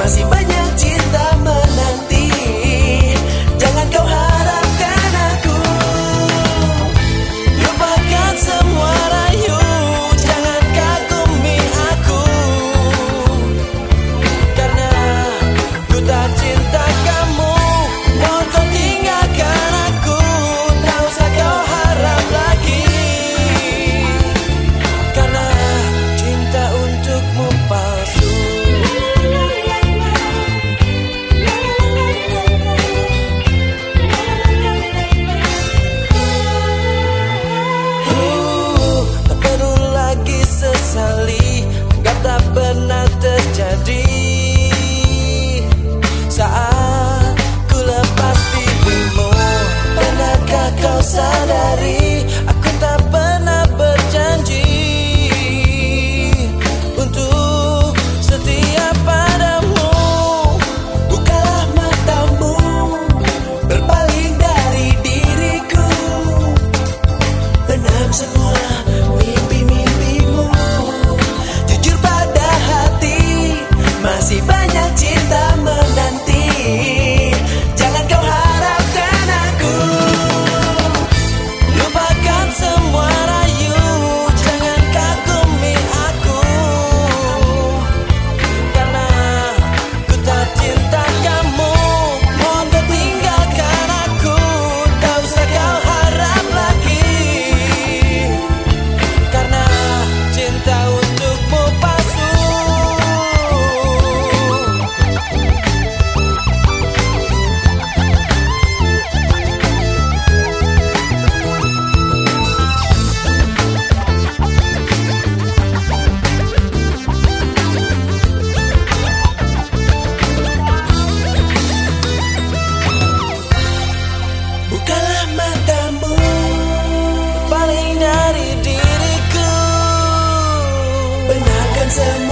Más y Handsome